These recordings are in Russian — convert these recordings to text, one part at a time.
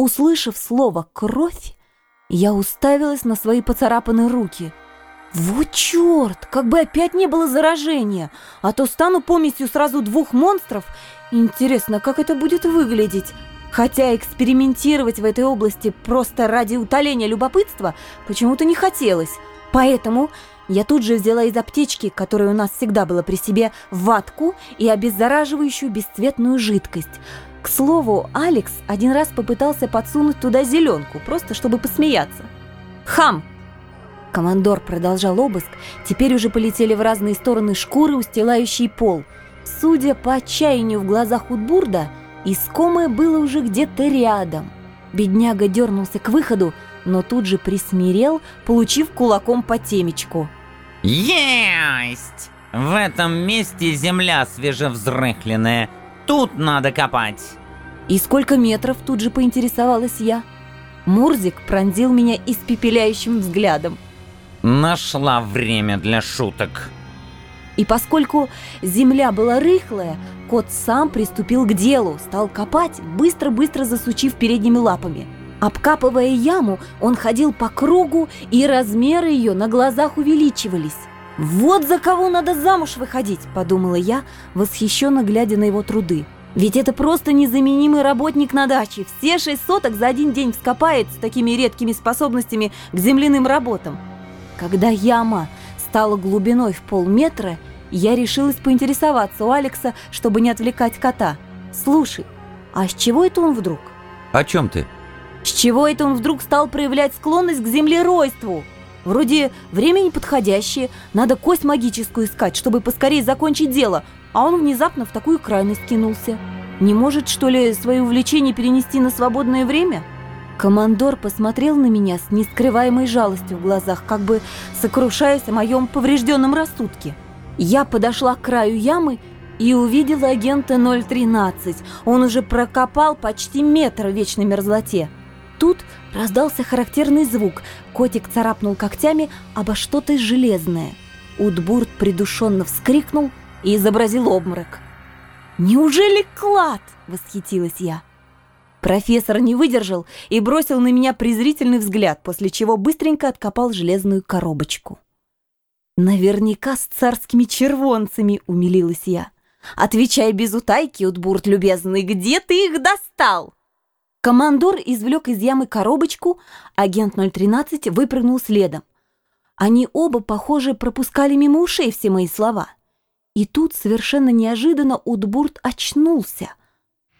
Услышав слово «кровь», я уставилась на свои поцарапанные руки. Вот черт, как бы опять не было заражения, а то стану помесью сразу двух монстров. Интересно, как это будет выглядеть? Хотя экспериментировать в этой области просто ради утоления любопытства почему-то не хотелось. Поэтому я тут же взяла из аптечки, которая у нас всегда была при себе, ватку и обеззараживающую бесцветную жидкость. К слову, Алекс один раз попытался подсунуть туда зеленку, просто чтобы посмеяться. «Хам!» Командор продолжал обыск, теперь уже полетели в разные стороны шкуры, устилающие пол. Судя по отчаянию в глазах Утбурда, искомое было уже где-то рядом. Бедняга дернулся к выходу, но тут же присмирел, получив кулаком по темечку. Есть! В этом месте земля свежевзрыхленная. Тут надо копать. И сколько метров, тут же поинтересовалась я. Мурзик пронзил меня испепеляющим взглядом. Нашла время для шуток. И поскольку земля была рыхлая, кот сам приступил к делу, стал копать, быстро-быстро засучив передними лапами. Обкапывая яму, он ходил по кругу, и размеры ее на глазах увеличивались. «Вот за кого надо замуж выходить!» – подумала я, восхищенно глядя на его труды. «Ведь это просто незаменимый работник на даче. Все шесть соток за один день вскопает с такими редкими способностями к земляным работам». Когда яма стала глубиной в полметра, я решилась поинтересоваться у Алекса, чтобы не отвлекать кота. «Слушай, а с чего это он вдруг?» «О чем ты?» С чего это он вдруг стал проявлять склонность к землеройству? Вроде время неподходящее, надо кость магическую искать, чтобы поскорее закончить дело, а он внезапно в такую крайность кинулся. Не может, что ли, свои увлечения перенести на свободное время? Командор посмотрел на меня с нескрываемой жалостью в глазах, как бы сокрушаясь о моем поврежденном рассудке. Я подошла к краю ямы и увидела агента 013. Он уже прокопал почти метр в вечной мерзлоте. Тут раздался характерный звук. Котик царапнул когтями обо что-то железное. Утбурт придушенно вскрикнул и изобразил обморок. «Неужели клад?» — восхитилась я. Профессор не выдержал и бросил на меня презрительный взгляд, после чего быстренько откопал железную коробочку. «Наверняка с царскими червонцами», — умилилась я. «Отвечай без утайки, Утбурт любезный, где ты их достал?» Командор извлек из ямы коробочку, агент 013 выпрыгнул следом. Они оба, похоже, пропускали мимо ушей все мои слова. И тут совершенно неожиданно Утбурт очнулся.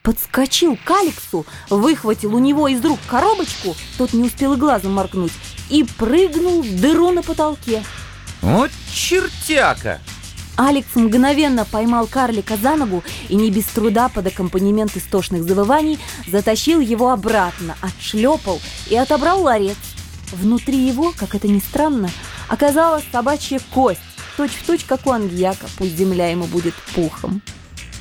Подскочил к Алексу, выхватил у него из рук коробочку, тот не успел и глазом моргнуть, и прыгнул в дыру на потолке. Вот чертяка! Алекс мгновенно поймал карлика за ногу и не без труда под аккомпанемент истошных завываний затащил его обратно, отшлепал и отобрал ларец. Внутри его, как это ни странно, оказалась собачья кость, точь-в-точь, точь, как у ангьяка, пусть земля ему будет пухом.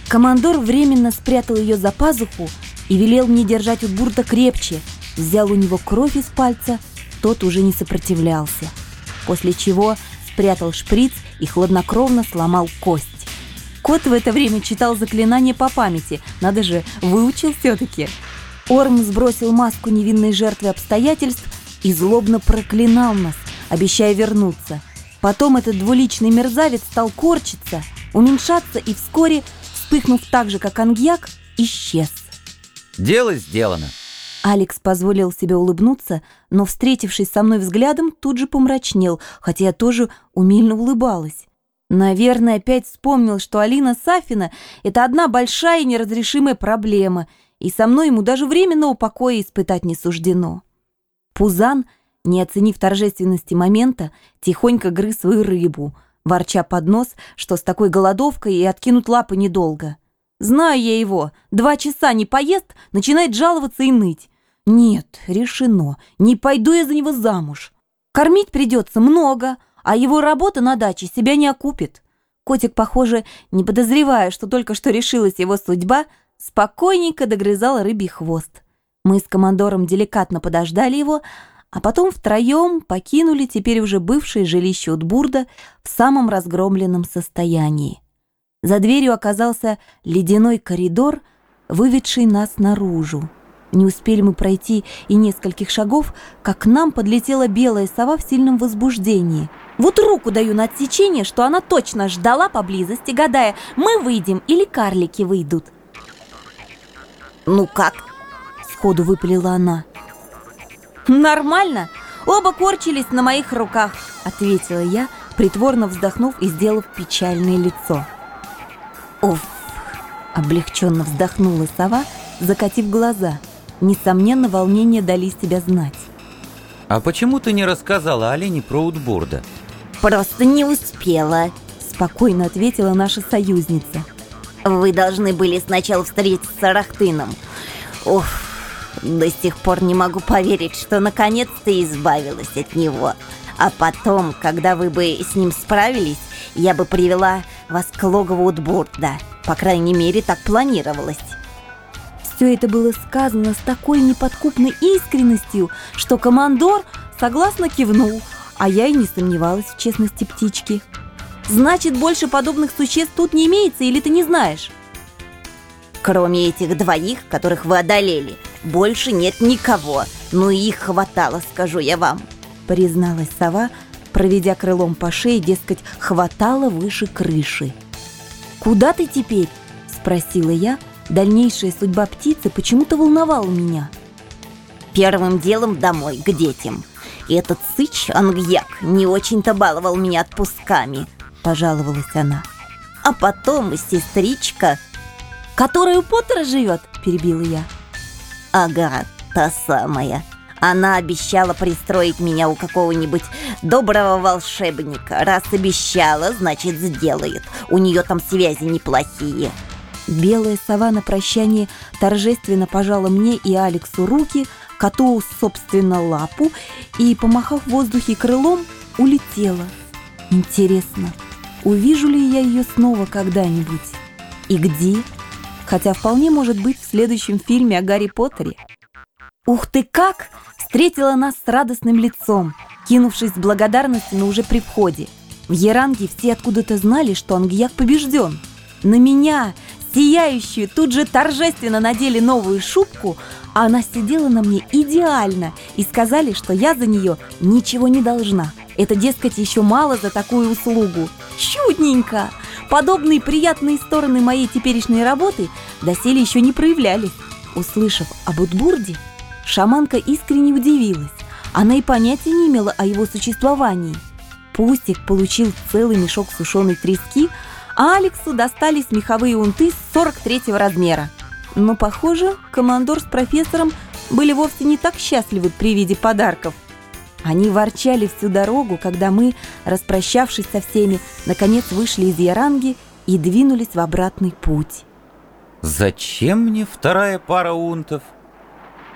Командор временно спрятал ее за пазуху и велел мне держать у бурта крепче, взял у него кровь из пальца, тот уже не сопротивлялся. После чего спрятал шприц и хладнокровно сломал кость. Кот в это время читал заклинание по памяти. Надо же, выучил все-таки. Орм сбросил маску невинной жертвы обстоятельств и злобно проклинал нас, обещая вернуться. Потом этот двуличный мерзавец стал корчиться, уменьшаться и вскоре, вспыхнув так же, как ангьяк, исчез. Дело сделано. Алекс позволил себе улыбнуться, но, встретившись со мной взглядом, тут же помрачнел, хотя я тоже умильно улыбалась. Наверное, опять вспомнил, что Алина Сафина — это одна большая и неразрешимая проблема, и со мной ему даже временного покоя испытать не суждено. Пузан, не оценив торжественности момента, тихонько грыз свою рыбу, ворча под нос, что с такой голодовкой и откинут лапы недолго. Знаю я его, два часа не поест, начинает жаловаться и ныть. Нет, решено, не пойду я за него замуж. Кормить придется много, а его работа на даче себя не окупит. Котик, похоже, не подозревая, что только что решилась его судьба, спокойненько догрызал рыбий хвост. Мы с командором деликатно подождали его, а потом втроем покинули теперь уже бывшее жилище Утбурда в самом разгромленном состоянии. За дверью оказался ледяной коридор, выведший нас наружу. Не успели мы пройти и нескольких шагов, как к нам подлетела белая сова в сильном возбуждении. Вот руку даю на отсечение, что она точно ждала поблизости, гадая, мы выйдем или карлики выйдут. «Ну как?» — сходу выпалила она. «Нормально. Оба корчились на моих руках», — ответила я, притворно вздохнув и сделав печальное лицо. «Уф!» — облегченно вздохнула сова, закатив глаза — Несомненно, волнения дали себя знать. А почему ты не рассказала Олене про Утбурда? Просто не успела, спокойно ответила наша союзница. Вы должны были сначала встретиться с Арахтыном. Ух, до сих пор не могу поверить, что наконец-то избавилась от него. А потом, когда вы бы с ним справились, я бы привела вас к логову Утбурда. По крайней мере, так планировалось. Все это было сказано с такой неподкупной искренностью, что командор согласно кивнул, а я и не сомневалась в честности птички. «Значит, больше подобных существ тут не имеется, или ты не знаешь?» «Кроме этих двоих, которых вы одолели, больше нет никого. Ну их хватало, скажу я вам», — призналась сова, проведя крылом по шее, дескать, хватало выше крыши. «Куда ты теперь?» — спросила я, — Дальнейшая судьба птицы почему-то волновала меня. Первым делом домой, к детям. Этот сыч, ангьяк, не очень-то баловал меня отпусками, пожаловалась она. А потом сестричка... Которая у Поттера живет, перебила я. Ага, та самая. Она обещала пристроить меня у какого-нибудь доброго волшебника. Раз обещала, значит сделает. У нее там связи неплохие. Белая сова на прощание торжественно пожала мне и Алексу руки, коту, собственно, лапу и, помахав в воздухе крылом, улетела. Интересно, увижу ли я ее снова когда-нибудь? И где? Хотя вполне может быть в следующем фильме о Гарри Поттере. Ух ты как! Встретила нас с радостным лицом, кинувшись с благодарностью, но уже при входе. В Яранге все откуда-то знали, что Ангьяк побежден. На меня, сияющую, тут же торжественно надели новую шубку, а она сидела на мне идеально и сказали, что я за нее ничего не должна. Это, дескать, еще мало за такую услугу. Чудненько! Подобные приятные стороны моей теперешней работы доселе еще не проявлялись. Услышав об Утбурде, шаманка искренне удивилась. Она и понятия не имела о его существовании. Пустик получил целый мешок сушеной трески, а Алексу достались меховые унты 43-го размера. Но, похоже, командор с профессором были вовсе не так счастливы при виде подарков. Они ворчали всю дорогу, когда мы, распрощавшись со всеми, наконец вышли из Яранги и двинулись в обратный путь. «Зачем мне вторая пара унтов?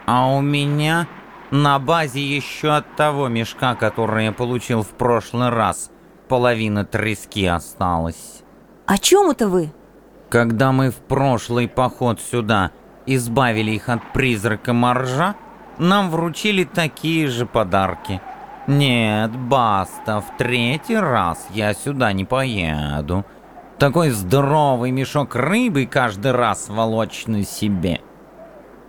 А у меня на базе еще от того мешка, который я получил в прошлый раз, половина трески осталась». О чем это вы? Когда мы в прошлый поход сюда избавили их от призрака моржа, нам вручили такие же подарки. Нет, баста, в третий раз я сюда не поеду. Такой здоровый мешок рыбы каждый раз волочь на себе.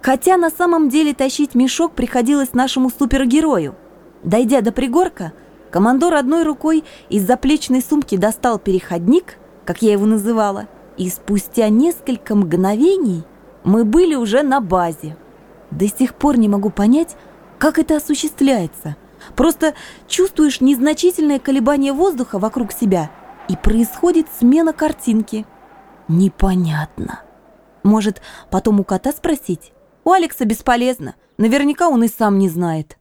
Хотя на самом деле тащить мешок приходилось нашему супергерою. Дойдя до пригорка, командор одной рукой из заплечной сумки достал переходник – как я его называла, и спустя несколько мгновений мы были уже на базе. До сих пор не могу понять, как это осуществляется. Просто чувствуешь незначительное колебание воздуха вокруг себя, и происходит смена картинки. Непонятно. Может, потом у кота спросить? У Алекса бесполезно. Наверняка он и сам не знает.